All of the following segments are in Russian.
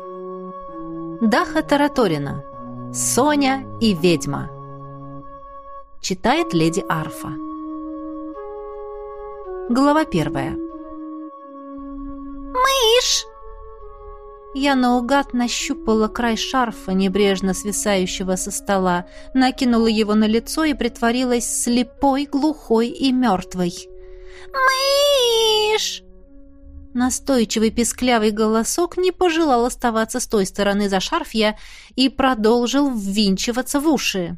Даха Тараторина. Соня и ведьма. Читает леди Арфа. Глава первая. «Мышь!» Я наугад нащупала край шарфа, небрежно свисающего со стола, накинула его на лицо и притворилась слепой, глухой и мертвой. «Мышь!» Настойчивый песклявый голосок не пожелал оставаться с той стороны за шарфья и продолжил ввинчиваться в уши.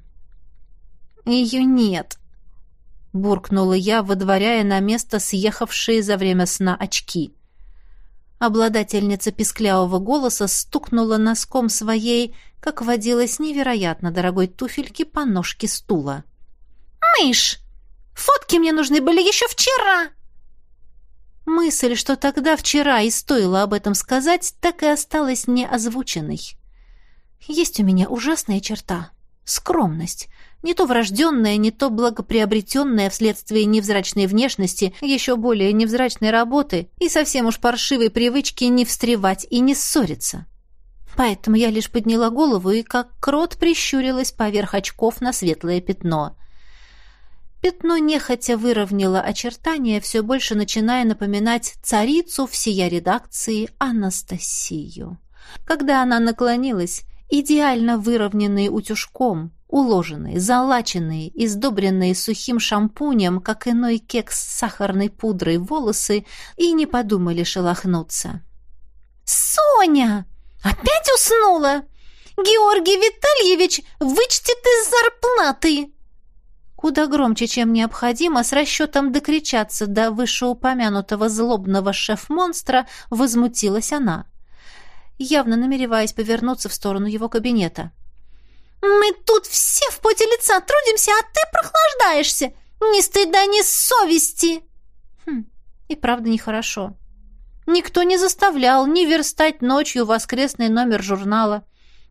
«Ее нет», — буркнула я, выдворяя на место съехавшие за время сна очки. Обладательница писклявого голоса стукнула носком своей, как водилось, невероятно дорогой туфельки по ножке стула. «Мышь! Фотки мне нужны были еще вчера!» Мысль, что тогда вчера и стоило об этом сказать, так и осталась неозвученной. Есть у меня ужасная черта — скромность — не то врожденная, не то благоприобретенная вследствие невзрачной внешности, еще более невзрачной работы и совсем уж паршивой привычки не встревать и не ссориться. Поэтому я лишь подняла голову и как крот прищурилась поверх очков на светлое пятно. Пятно нехотя выровняло очертания, все больше начиная напоминать царицу всея редакции Анастасию. Когда она наклонилась, идеально выровненные утюжком, уложенные, залаченные, издобренные сухим шампунем, как иной кекс с сахарной пудрой волосы, и не подумали шелохнуться. «Соня! Опять уснула? Георгий Витальевич вычтет из зарплаты!» Куда громче, чем необходимо, с расчетом докричаться до вышеупомянутого злобного шеф-монстра, возмутилась она, явно намереваясь повернуться в сторону его кабинета. Мы тут все в поте лица трудимся, а ты прохлаждаешься. Ни стыда, ни совести. Хм, и правда нехорошо. Никто не заставлял ни верстать ночью воскресный номер журнала,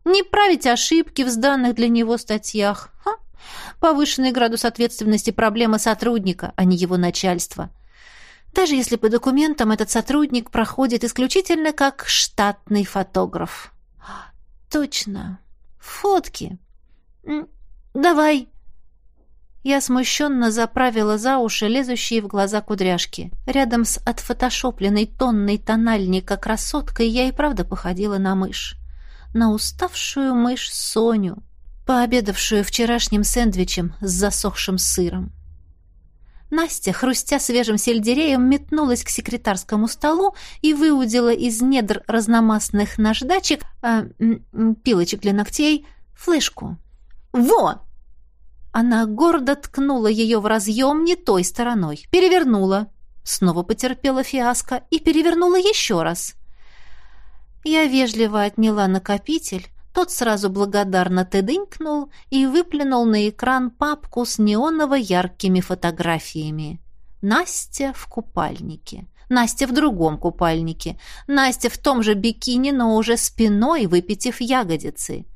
ни править ошибки в сданных для него статьях. Ха, повышенный градус ответственности проблема сотрудника, а не его начальства. Даже если по документам этот сотрудник проходит исключительно как штатный фотограф. Точно. Фотки. Давай. Я смущенно заправила за уши лезущие в глаза кудряшки. Рядом с отфотошопленной тонной тональника красоткой я и правда походила на мышь. На уставшую мышь Соню, пообедавшую вчерашним сэндвичем с засохшим сыром. Настя, хрустя свежим сельдереем, метнулась к секретарскому столу и выудила из недр разномастных наждачек, э, пилочек для ногтей, флешку. «Во!» Она гордо ткнула ее в разъем не той стороной, перевернула. Снова потерпела фиаско и перевернула еще раз. Я вежливо отняла накопитель, тот сразу благодарно тыдынькнул и выплюнул на экран папку с неоново-яркими фотографиями. Настя в купальнике. Настя в другом купальнике. Настя в том же бикини, но уже спиной, выпитив ягодицы.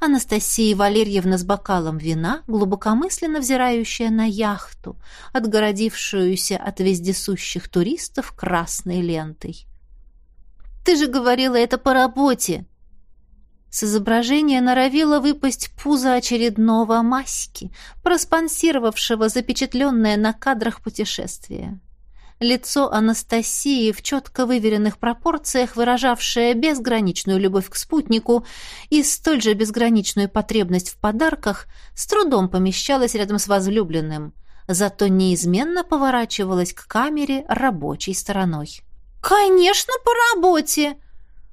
Анастасия Валерьевна с бокалом вина, глубокомысленно взирающая на яхту, отгородившуюся от вездесущих туристов красной лентой. «Ты же говорила это по работе!» С изображения норовило выпасть пузо очередного маски, проспонсировавшего запечатленное на кадрах путешествие. Лицо Анастасии в четко выверенных пропорциях, выражавшее безграничную любовь к спутнику и столь же безграничную потребность в подарках, с трудом помещалось рядом с возлюбленным, зато неизменно поворачивалось к камере рабочей стороной. «Конечно, по работе!»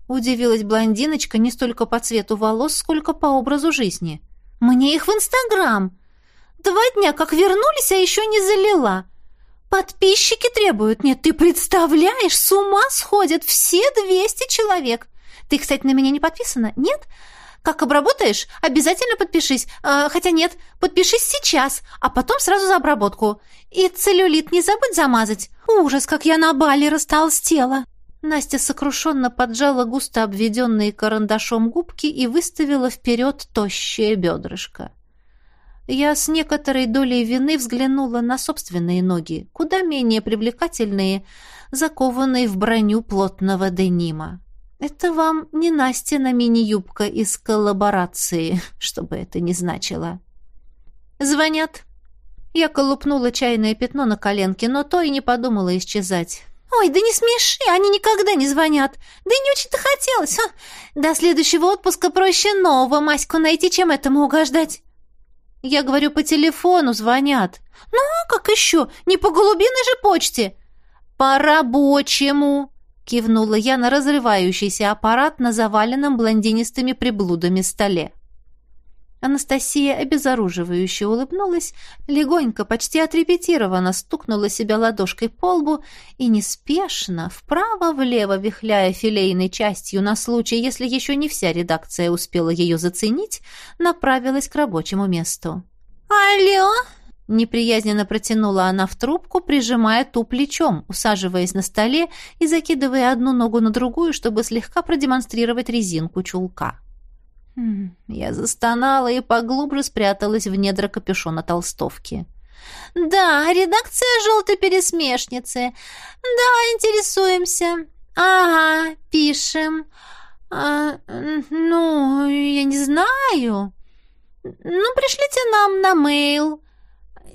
Удивилась блондиночка не столько по цвету волос, сколько по образу жизни. «Мне их в Инстаграм! Два дня как вернулись, а еще не залила. Подписчики требуют. Нет, ты представляешь, с ума сходят все двести человек. Ты, кстати, на меня не подписана? Нет? Как обработаешь, обязательно подпишись. А, хотя нет, подпишись сейчас, а потом сразу за обработку. И целлюлит не забудь замазать. Ужас, как я на бале растолстела!» Настя сокрушенно поджала густо обведенные карандашом губки и выставила вперед тощее бедрышко. Я с некоторой долей вины взглянула на собственные ноги, куда менее привлекательные, закованные в броню плотного денима. Это вам не Настина мини-юбка из коллаборации, что бы это ни значило. Звонят. Я колупнула чайное пятно на коленке, но то и не подумала исчезать. «Ой, да не смеши, они никогда не звонят. Да и не очень-то хотелось. Ха. До следующего отпуска проще нового Маську найти, чем этому угождать». «Я говорю, по телефону звонят». «Ну, а как еще? Не по голубиной же почте». «По рабочему», — кивнула я на разрывающийся аппарат на заваленном блондинистыми приблудами столе. Анастасия обезоруживающе улыбнулась, легонько, почти отрепетированно стукнула себя ладошкой по лбу и неспешно, вправо-влево вихляя филейной частью на случай, если еще не вся редакция успела ее заценить, направилась к рабочему месту. «Алло!» Неприязненно протянула она в трубку, прижимая ту плечом, усаживаясь на столе и закидывая одну ногу на другую, чтобы слегка продемонстрировать резинку чулка. Я застонала и поглубже спряталась в недра капюшона толстовки. «Да, редакция «Желтой пересмешницы». Да, интересуемся. Ага, пишем. А, ну, я не знаю. Ну, пришлите нам на мейл.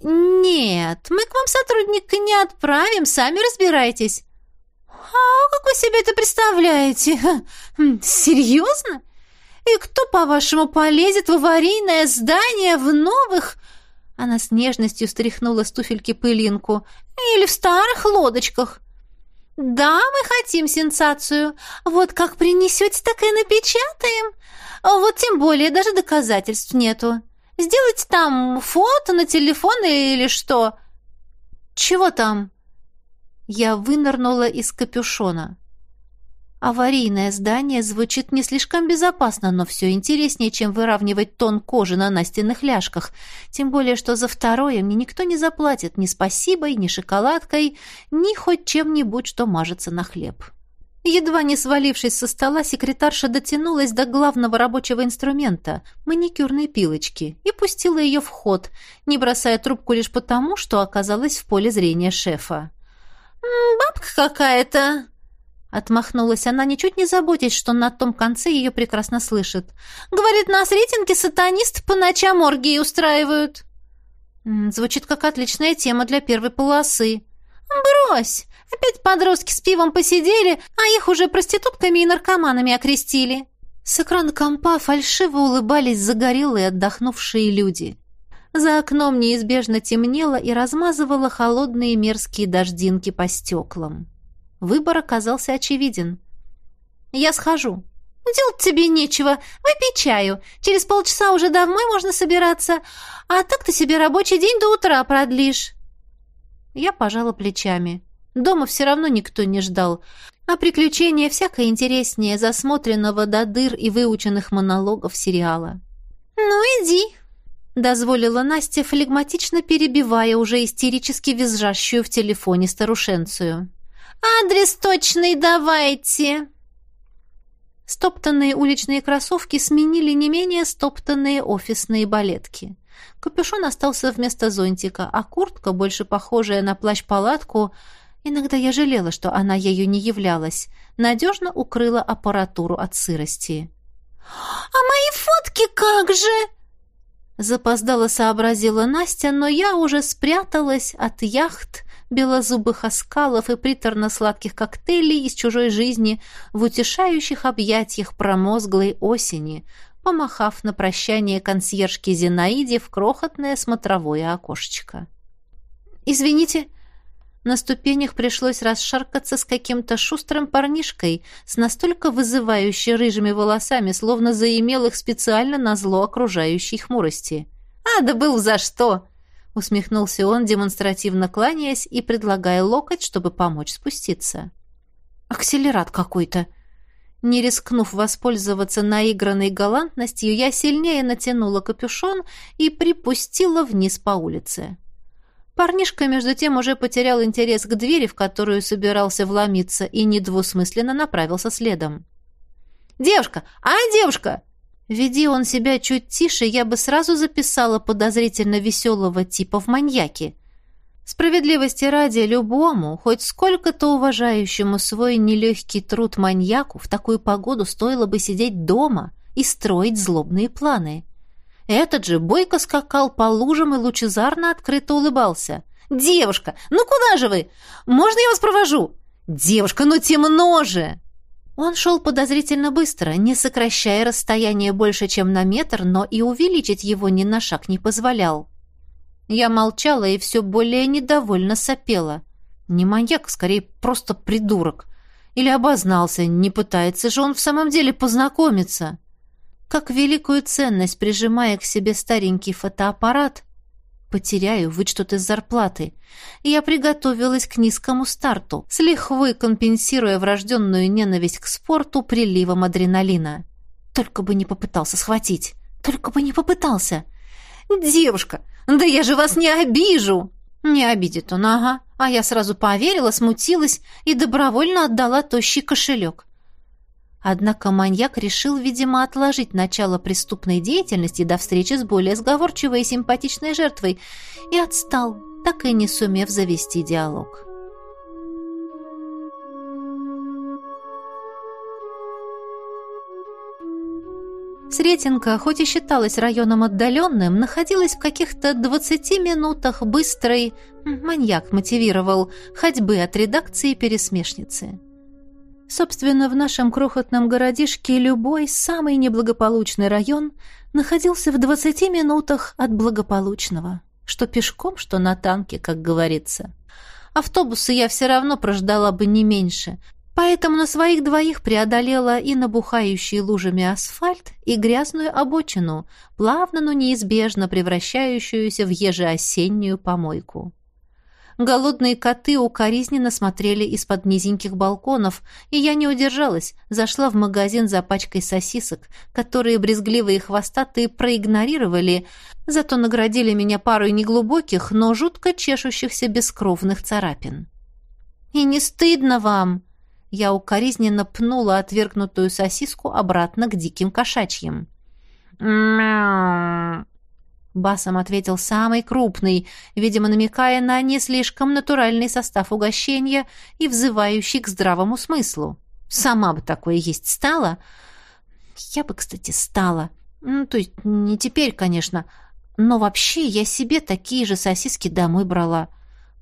Нет, мы к вам сотрудника не отправим, сами разбирайтесь». «А как вы себе это представляете? Серьезно? И кто, по-вашему, полезет в аварийное здание в новых...» Она с нежностью стряхнула с туфельки пылинку. «Или в старых лодочках?» «Да, мы хотим сенсацию. Вот как принесете, так и напечатаем. Вот тем более даже доказательств нету. Сделайте там фото на телефон или что?» «Чего там?» Я вынырнула из капюшона. Аварийное здание звучит не слишком безопасно, но все интереснее, чем выравнивать тон кожи на настенных ляжках. Тем более, что за второе мне никто не заплатит ни спасибой, ни шоколадкой, ни хоть чем-нибудь, что мажется на хлеб. Едва не свалившись со стола, секретарша дотянулась до главного рабочего инструмента — маникюрной пилочки, и пустила ее в ход, не бросая трубку лишь потому, что оказалась в поле зрения шефа. «Бабка какая-то!» Отмахнулась она, ничуть не заботясь, что на том конце ее прекрасно слышит. «Говорит, нас рейтинги сатанисты по ночам оргии устраивают». Звучит как отличная тема для первой полосы. «Брось! Опять подростки с пивом посидели, а их уже проститутками и наркоманами окрестили». С экрана компа фальшиво улыбались загорелые отдохнувшие люди. За окном неизбежно темнело и размазывало холодные мерзкие дождинки по стеклам. Выбор оказался очевиден. «Я схожу». «Делать тебе нечего. Выпей чаю. Через полчаса уже домой можно собираться. А так ты себе рабочий день до утра продлишь». Я пожала плечами. Дома все равно никто не ждал. А приключения всяко интереснее засмотренного до дыр и выученных монологов сериала. «Ну, иди», — дозволила Настя, флегматично перебивая уже истерически визжащую в телефоне старушенцию. «Адрес точный давайте!» Стоптанные уличные кроссовки сменили не менее стоптанные офисные балетки. Капюшон остался вместо зонтика, а куртка, больше похожая на плащ-палатку, иногда я жалела, что она ею не являлась, надежно укрыла аппаратуру от сырости. «А мои фотки как же?» Запоздала сообразила Настя, но я уже спряталась от яхт, белозубых оскалов и приторно-сладких коктейлей из чужой жизни в утешающих объятиях промозглой осени, помахав на прощание консьержке Зинаиде в крохотное смотровое окошечко. «Извините», на ступенях пришлось расшаркаться с каким-то шустрым парнишкой с настолько вызывающей рыжими волосами, словно заимел их специально на зло окружающей хмурости. «А, да был за что!» Усмехнулся он, демонстративно кланяясь и предлагая локоть, чтобы помочь спуститься. «Акселерат какой-то!» Не рискнув воспользоваться наигранной галантностью, я сильнее натянула капюшон и припустила вниз по улице. Парнишка, между тем, уже потерял интерес к двери, в которую собирался вломиться, и недвусмысленно направился следом. «Девушка! А, девушка!» Веди он себя чуть тише, я бы сразу записала подозрительно веселого типа в маньяки. Справедливости ради любому, хоть сколько-то уважающему свой нелегкий труд маньяку, в такую погоду стоило бы сидеть дома и строить злобные планы. Этот же бойко скакал по лужам и лучезарно открыто улыбался. «Девушка, ну куда же вы? Можно я вас провожу?» «Девушка, ну темно же!» Он шел подозрительно быстро, не сокращая расстояние больше, чем на метр, но и увеличить его ни на шаг не позволял. Я молчала и все более недовольно сопела. Не маньяк, скорее просто придурок. Или обознался, не пытается же он в самом деле познакомиться. Как великую ценность, прижимая к себе старенький фотоаппарат, потеряю вычтут из зарплаты. Я приготовилась к низкому старту, с лихвой компенсируя врожденную ненависть к спорту приливом адреналина. Только бы не попытался схватить. Только бы не попытался. «Девушка, да я же вас не обижу!» Не обидит он, ага. А я сразу поверила, смутилась и добровольно отдала тощий кошелек. Однако маньяк решил, видимо, отложить начало преступной деятельности до встречи с более сговорчивой и симпатичной жертвой и отстал, так и не сумев завести диалог. Сретенка, хоть и считалась районом отдаленным, находилась в каких-то 20 минутах быстрой, маньяк мотивировал, ходьбы от редакции пересмешницы. Собственно, в нашем крохотном городишке любой самый неблагополучный район находился в 20 минутах от благополучного. Что пешком, что на танке, как говорится. Автобусы я все равно прождала бы не меньше, поэтому на своих двоих преодолела и набухающий лужами асфальт, и грязную обочину, плавно, но неизбежно превращающуюся в ежеосеннюю помойку. Голодные коты укоризненно смотрели из-под низеньких балконов, и я не удержалась, зашла в магазин за пачкой сосисок, которые брезгливые хвостатые проигнорировали, зато наградили меня парой неглубоких, но жутко чешущихся бескровных царапин. «И не стыдно вам?» Я укоризненно пнула отвергнутую сосиску обратно к диким кошачьим. «Мяу!» Басом ответил самый крупный, видимо, намекая на не слишком натуральный состав угощения и взывающий к здравому смыслу. Сама бы такое есть стала. Я бы, кстати, стала. Ну, то есть не теперь, конечно, но вообще я себе такие же сосиски домой брала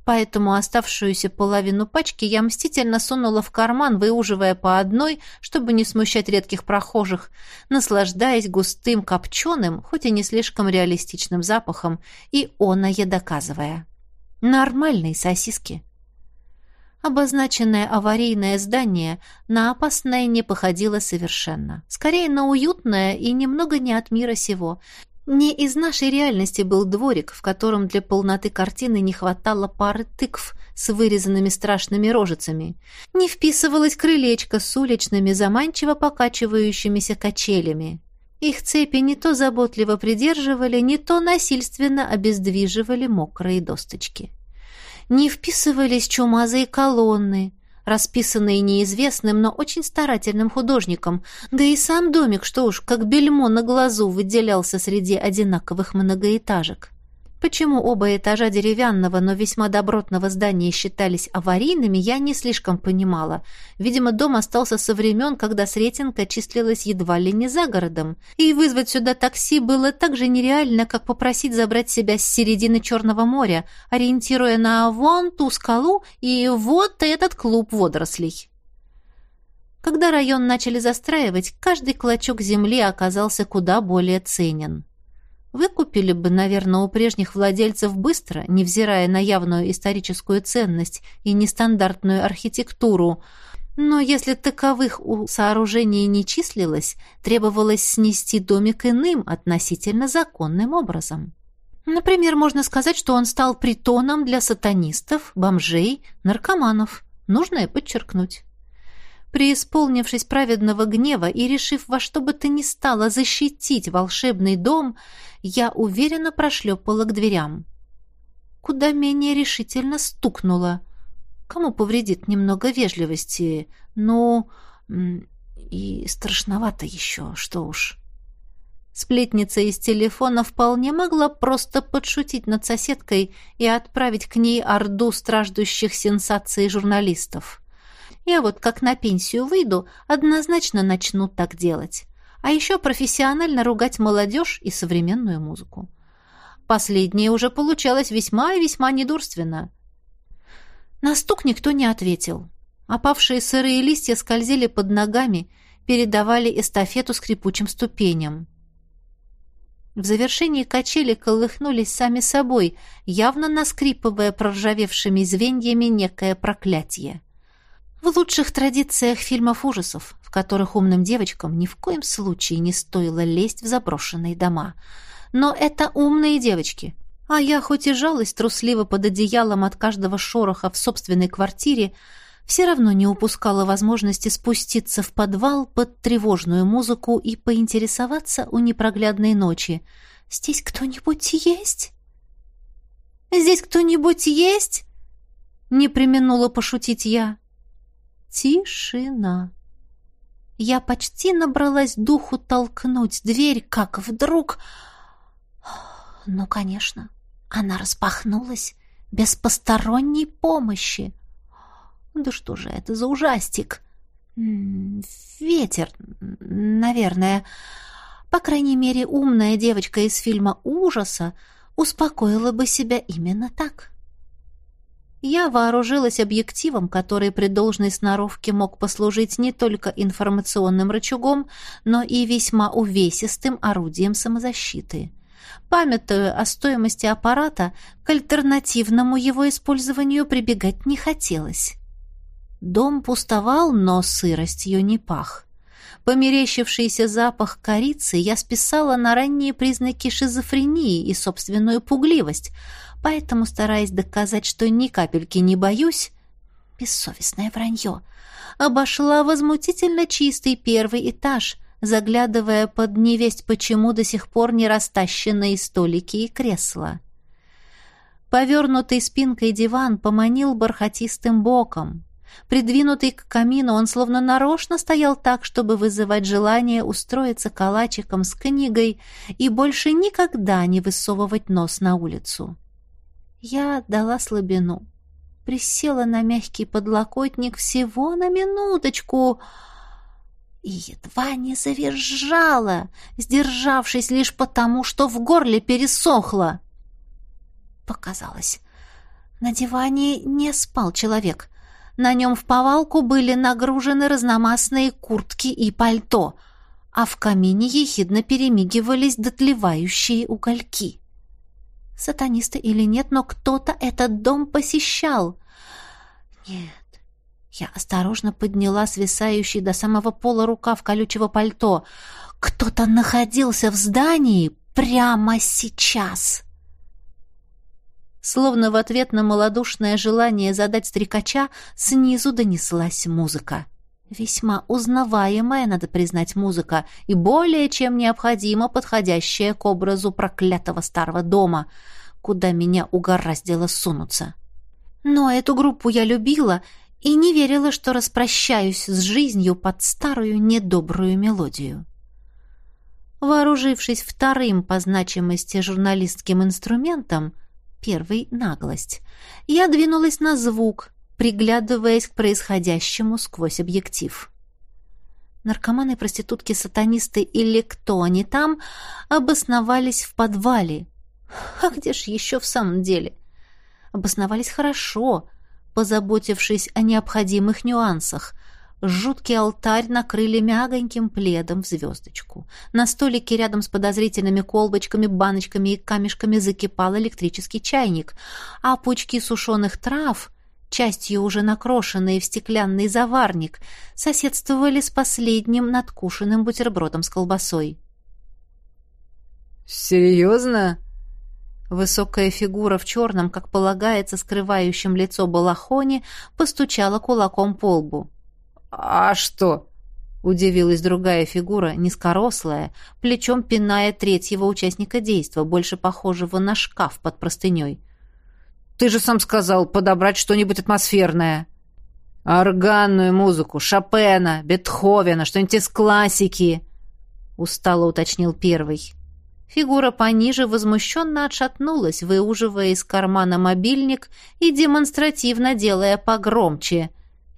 поэтому оставшуюся половину пачки я мстительно сунула в карман, выуживая по одной, чтобы не смущать редких прохожих, наслаждаясь густым копченым, хоть и не слишком реалистичным запахом, и оное доказывая. Нормальные сосиски. Обозначенное аварийное здание на опасное не походило совершенно. Скорее на уютное и немного не от мира сего, не из нашей реальности был дворик, в котором для полноты картины не хватало пары тыкв с вырезанными страшными рожицами. Не вписывалось крылечко с уличными, заманчиво покачивающимися качелями. Их цепи не то заботливо придерживали, не то насильственно обездвиживали мокрые досточки. Не вписывались чумазые колонны, расписанные неизвестным, но очень старательным художником, да и сам домик, что уж, как бельмо на глазу, выделялся среди одинаковых многоэтажек. Почему оба этажа деревянного, но весьма добротного здания считались аварийными, я не слишком понимала. Видимо, дом остался со времен, когда Сретенка числилась едва ли не за городом. И вызвать сюда такси было так же нереально, как попросить забрать себя с середины Черного моря, ориентируя на вон ту скалу и вот этот клуб водорослей. Когда район начали застраивать, каждый клочок земли оказался куда более ценен. Выкупили бы, наверное, у прежних владельцев быстро, невзирая на явную историческую ценность и нестандартную архитектуру. Но если таковых у сооружений не числилось, требовалось снести домик иным, относительно законным образом. Например, можно сказать, что он стал притоном для сатанистов, бомжей, наркоманов. Нужно подчеркнуть. Преисполнившись праведного гнева и решив во что бы то ни стало защитить волшебный дом, я уверенно прошлепала к дверям. Куда менее решительно стукнула. Кому повредит немного вежливости? Ну, и страшновато еще, что уж. Сплетница из телефона вполне могла просто подшутить над соседкой и отправить к ней орду страждущих сенсаций журналистов. Я вот как на пенсию выйду, однозначно начну так делать. А еще профессионально ругать молодежь и современную музыку. Последнее уже получалось весьма и весьма недурственно. На стук никто не ответил. Опавшие сырые листья скользили под ногами, передавали эстафету скрипучим ступеням. В завершении качели колыхнулись сами собой, явно наскрипывая проржавевшими звеньями некое проклятие. В лучших традициях фильмов ужасов, в которых умным девочкам ни в коем случае не стоило лезть в заброшенные дома. Но это умные девочки. А я хоть и жалась трусливо под одеялом от каждого шороха в собственной квартире, все равно не упускала возможности спуститься в подвал под тревожную музыку и поинтересоваться у непроглядной ночи. «Здесь кто-нибудь есть?» «Здесь кто-нибудь есть?» — не применула пошутить я. Тишина. Я почти набралась духу толкнуть дверь, как вдруг... Ну, конечно, она распахнулась без посторонней помощи. Да что же это за ужастик? Ветер, наверное. По крайней мере, умная девочка из фильма ужаса успокоила бы себя именно так. Я вооружилась объективом, который при должной сноровке мог послужить не только информационным рычагом, но и весьма увесистым орудием самозащиты. Памятуя о стоимости аппарата, к альтернативному его использованию прибегать не хотелось. Дом пустовал, но сыростью не пах. Померещившийся запах корицы я списала на ранние признаки шизофрении и собственную пугливость, поэтому, стараясь доказать, что ни капельки не боюсь, бессовестное вранье, обошла возмутительно чистый первый этаж, заглядывая под невесть почему до сих пор не растащенные столики и кресла. Повернутый спинкой диван поманил бархатистым боком, Придвинутый к камину, он словно нарочно стоял так, чтобы вызывать желание устроиться калачиком с книгой и больше никогда не высовывать нос на улицу. Я дала слабину. Присела на мягкий подлокотник всего на минуточку и едва не завизжала, сдержавшись лишь потому, что в горле пересохло. Показалось, на диване не спал человек — на нем в повалку были нагружены разномастные куртки и пальто, а в камине ехидно перемигивались дотлевающие угольки. Сатанисты или нет, но кто-то этот дом посещал. Нет, я осторожно подняла свисающий до самого пола рукав колючего пальто. Кто-то находился в здании прямо сейчас. Словно в ответ на малодушное желание задать стрекача, снизу донеслась музыка. Весьма узнаваемая, надо признать, музыка, и более чем необходимо подходящая к образу проклятого старого дома, куда меня угораздило сунуться. Но эту группу я любила и не верила, что распрощаюсь с жизнью под старую недобрую мелодию. Вооружившись вторым по значимости журналистским инструментом — первый — наглость. Я двинулась на звук, приглядываясь к происходящему сквозь объектив. Наркоманы, проститутки, сатанисты или кто они там обосновались в подвале. А где ж еще в самом деле? Обосновались хорошо, позаботившись о необходимых нюансах — Жуткий алтарь накрыли мягоньким пледом в звездочку. На столике рядом с подозрительными колбочками, баночками и камешками закипал электрический чайник, а пучки сушеных трав, частью уже накрошенные в стеклянный заварник, соседствовали с последним надкушенным бутербродом с колбасой. «Серьезно?» Высокая фигура в черном, как полагается, скрывающем лицо балахоне, постучала кулаком по лбу. «А что?» — удивилась другая фигура, низкорослая, плечом пиная третьего участника действа, больше похожего на шкаф под простыней. «Ты же сам сказал подобрать что-нибудь атмосферное». «Органную музыку, Шопена, Бетховена, что-нибудь из классики». — устало уточнил первый. Фигура пониже возмущенно отшатнулась, выуживая из кармана мобильник и демонстративно делая погромче.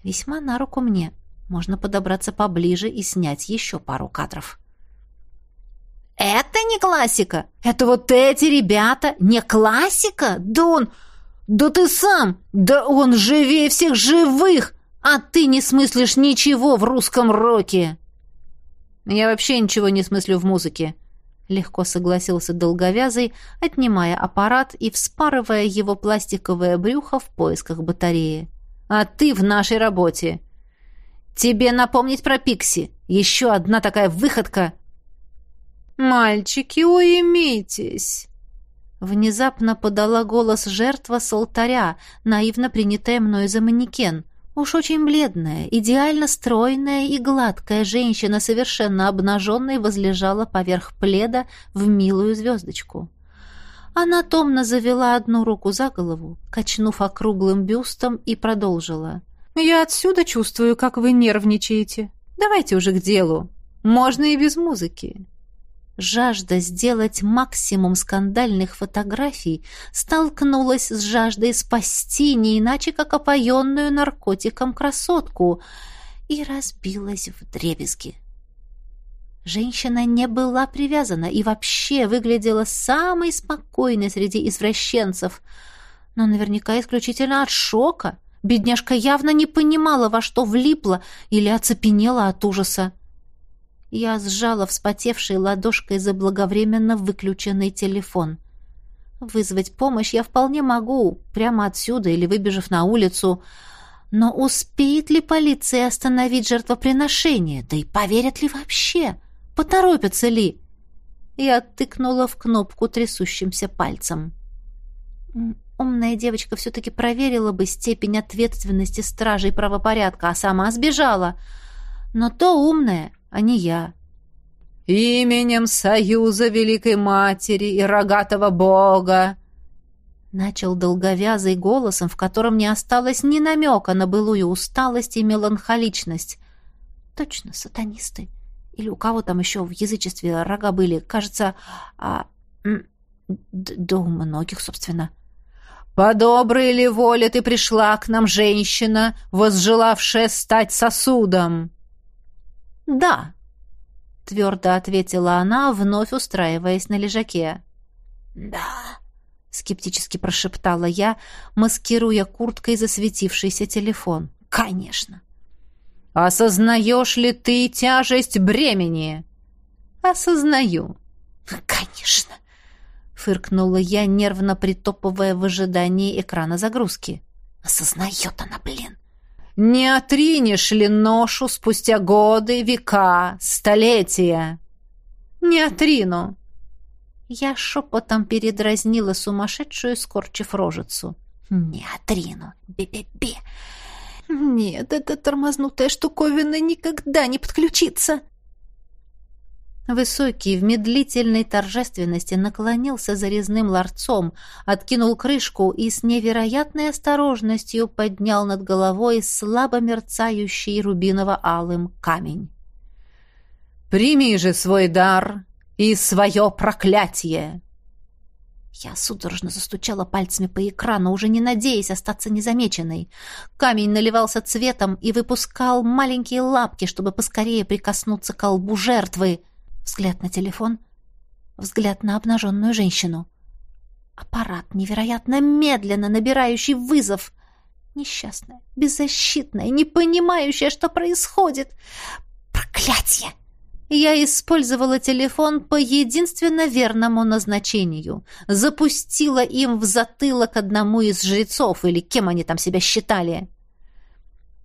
Весьма на руку мне. Можно подобраться поближе и снять еще пару кадров. «Это не классика! Это вот эти ребята! Не классика? Да. Да ты сам! Да он живее всех живых! А ты не смыслишь ничего в русском роке!» «Я вообще ничего не смыслю в музыке», — легко согласился долговязый, отнимая аппарат и вспарывая его пластиковое брюхо в поисках батареи. «А ты в нашей работе. Тебе напомнить про Пикси. Еще одна такая выходка». «Мальчики, уймитесь!» Внезапно подала голос жертва с алтаря, наивно принятая мной за манекен. Уж очень бледная, идеально стройная и гладкая женщина, совершенно обнаженной, возлежала поверх пледа в милую звездочку. Она томно завела одну руку за голову, качнув округлым бюстом, и продолжила. «Я отсюда чувствую, как вы нервничаете. Давайте уже к делу. Можно и без музыки. Жажда сделать максимум скандальных фотографий столкнулась с жаждой спасти не иначе, как опоенную наркотиком красотку, и разбилась в дребезги. Женщина не была привязана и вообще выглядела самой спокойной среди извращенцев, но наверняка исключительно от шока. Бедняжка явно не понимала, во что влипла или оцепенела от ужаса. Я сжала вспотевшей ладошкой заблаговременно выключенный телефон. Вызвать помощь я вполне могу, прямо отсюда или выбежав на улицу. Но успеет ли полиция остановить жертвоприношение? Да и поверят ли вообще? Поторопятся ли? Я тыкнула в кнопку трясущимся пальцем. Умная девочка все-таки проверила бы степень ответственности стражей правопорядка, а сама сбежала. Но то умная, а не я. «Именем Союза Великой Матери и Рогатого Бога!» Начал долговязый голосом, в котором не осталось ни намека на былую усталость и меланхоличность. Точно, сатанисты. Или у кого там еще в язычестве рога были? Кажется, а... Да у многих, собственно. «По доброй ли воле ты пришла к нам, женщина, возжелавшая стать сосудом?» «Да», — твердо ответила она, вновь устраиваясь на лежаке. «Да», — скептически прошептала я, маскируя курткой засветившийся телефон. «Конечно». «Осознаешь ли ты тяжесть бремени?» «Осознаю». «Конечно», — фыркнула я, нервно притопывая в ожидании экрана загрузки. «Осознает она, блин». Не отринешь ли ношу спустя годы, века, столетия? Не отрину. Я шепотом передразнила сумасшедшую, скорчив рожицу. Не отрину. Бе-бе-бе. Нет, эта тормознутая штуковина никогда не подключится. Высокий, в медлительной торжественности наклонился за резным ларцом, откинул крышку и с невероятной осторожностью поднял над головой слабо мерцающий рубиново-алым камень. «Прими же свой дар и свое проклятие!» Я судорожно застучала пальцами по экрану, уже не надеясь остаться незамеченной. Камень наливался цветом и выпускал маленькие лапки, чтобы поскорее прикоснуться к колбу жертвы. Взгляд на телефон, взгляд на обнаженную женщину. Аппарат невероятно медленно набирающий вызов. Несчастная, беззащитная, не понимающая, что происходит. Проклятье! Я использовала телефон по единственно верному назначению. Запустила им в затылок одному из жрецов, или кем они там себя считали.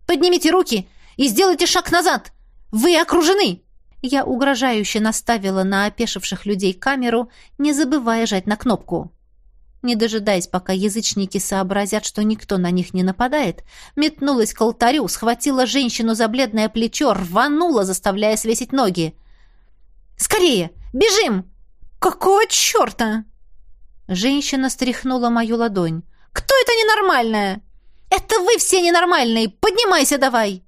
«Поднимите руки и сделайте шаг назад! Вы окружены!» Я угрожающе наставила на опешивших людей камеру, не забывая жать на кнопку. Не дожидаясь, пока язычники сообразят, что никто на них не нападает, метнулась к алтарю, схватила женщину за бледное плечо, рванула, заставляя свесить ноги. «Скорее! Бежим!» «Какого черта?» Женщина стряхнула мою ладонь. «Кто это ненормальная?» «Это вы все ненормальные! Поднимайся давай!»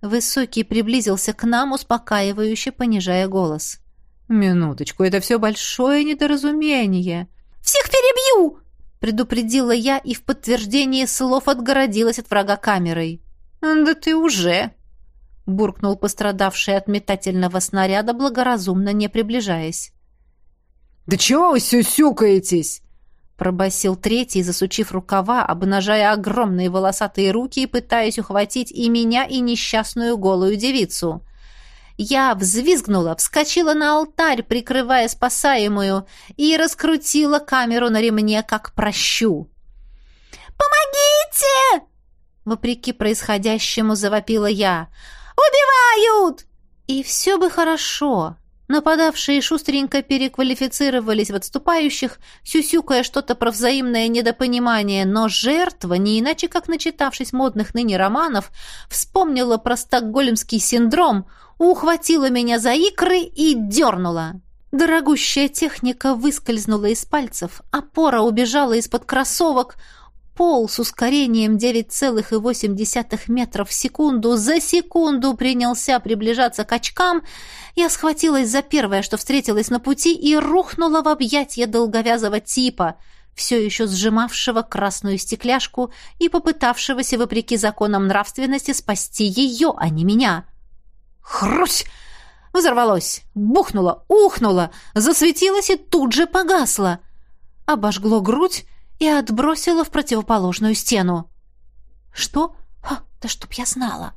Высокий приблизился к нам, успокаивающе понижая голос. «Минуточку, это все большое недоразумение». «Всех перебью!» предупредила я и в подтверждение слов отгородилась от врага камерой. «Да ты уже!» буркнул пострадавший от метательного снаряда, благоразумно не приближаясь. «Да чего вы сюсюкаетесь?» Пробасил третий, засучив рукава, обнажая огромные волосатые руки и пытаясь ухватить и меня, и несчастную голую девицу. Я взвизгнула, вскочила на алтарь, прикрывая спасаемую, и раскрутила камеру на ремне, как прощу. «Помогите!» Вопреки происходящему завопила я. «Убивают!» И все бы хорошо. Нападавшие шустренько переквалифицировались в отступающих, сюсюкая что-то про взаимное недопонимание, но жертва, не иначе как начитавшись модных ныне романов, вспомнила про стокгольмский синдром, ухватила меня за икры и дернула. Дорогущая техника выскользнула из пальцев, опора убежала из-под кроссовок, пол с ускорением 9,8 метров в секунду за секунду принялся приближаться к очкам, я схватилась за первое, что встретилось на пути, и рухнула в объятье долговязого типа, все еще сжимавшего красную стекляшку и попытавшегося, вопреки законам нравственности, спасти ее, а не меня. Хрусь! Взорвалось, бухнуло, ухнуло, засветилось и тут же погасло. Обожгло грудь и отбросило в противоположную стену. «Что? Ха, да чтоб я знала!»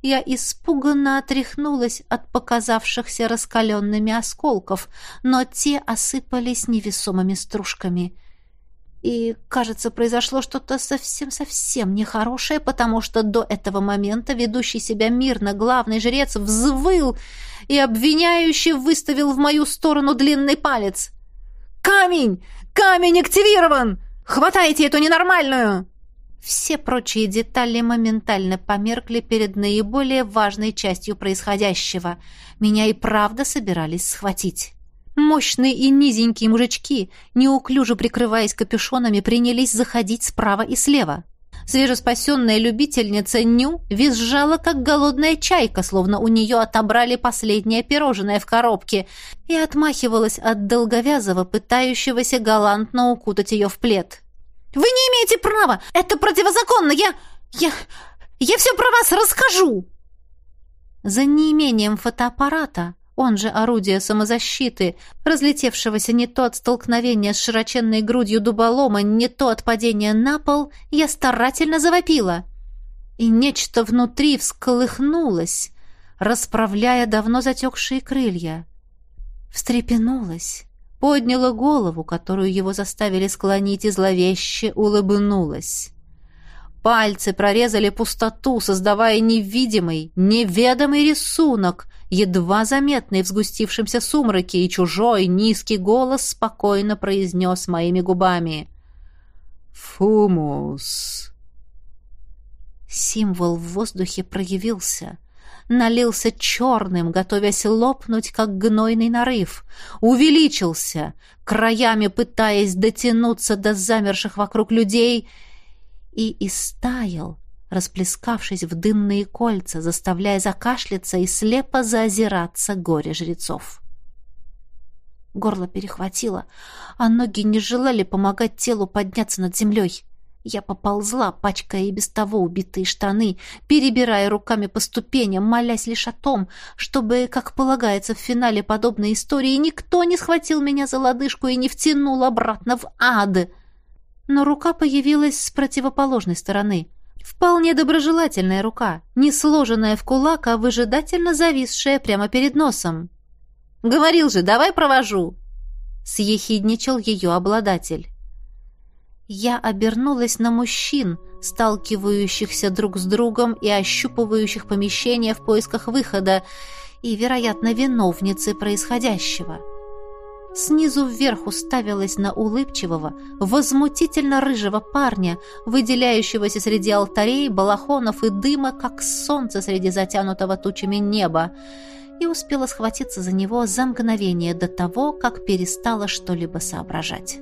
Я испуганно отряхнулась от показавшихся раскаленными осколков, но те осыпались невесомыми стружками — и, кажется, произошло что-то совсем-совсем нехорошее, потому что до этого момента ведущий себя мирно главный жрец взвыл и обвиняюще выставил в мою сторону длинный палец. «Камень! Камень активирован! Хватайте эту ненормальную!» Все прочие детали моментально померкли перед наиболее важной частью происходящего. Меня и правда собирались схватить. Мощные и низенькие мужички, неуклюже прикрываясь капюшонами, принялись заходить справа и слева. Свежеспасенная любительница Ню визжала, как голодная чайка, словно у нее отобрали последнее пирожное в коробке, и отмахивалась от долговязого, пытающегося галантно укутать ее в плед. «Вы не имеете права! Это противозаконно! Я... я... я все про вас расскажу!» За неимением фотоаппарата он же орудие самозащиты, разлетевшегося не то от столкновения с широченной грудью дуболома, не то от падения на пол, я старательно завопила. И нечто внутри всколыхнулось, расправляя давно затекшие крылья. Встрепенулась, подняла голову, которую его заставили склонить, и зловеще улыбнулась. Пальцы прорезали пустоту, создавая невидимый, неведомый рисунок, едва заметный в сгустившемся сумраке, и чужой низкий голос спокойно произнес моими губами. «Фумус». Символ в воздухе проявился, налился черным, готовясь лопнуть, как гнойный нарыв, увеличился, краями пытаясь дотянуться до замерших вокруг людей, и истаял, расплескавшись в дымные кольца, заставляя закашляться и слепо заозираться горе жрецов. Горло перехватило, а ноги не желали помогать телу подняться над землей. Я поползла, пачкая и без того убитые штаны, перебирая руками по ступеням, молясь лишь о том, чтобы, как полагается в финале подобной истории, никто не схватил меня за лодыжку и не втянул обратно в ад. Но рука появилась с противоположной стороны — Вполне доброжелательная рука, не сложенная в кулак, а выжидательно зависшая прямо перед носом. «Говорил же, давай провожу!» Съехидничал ее обладатель. Я обернулась на мужчин, сталкивающихся друг с другом и ощупывающих помещение в поисках выхода, и, вероятно, виновницы происходящего. Снизу вверх уставилась на улыбчивого, возмутительно рыжего парня, выделяющегося среди алтарей, балахонов и дыма, как солнце среди затянутого тучами неба, и успела схватиться за него за мгновение до того, как перестала что-либо соображать.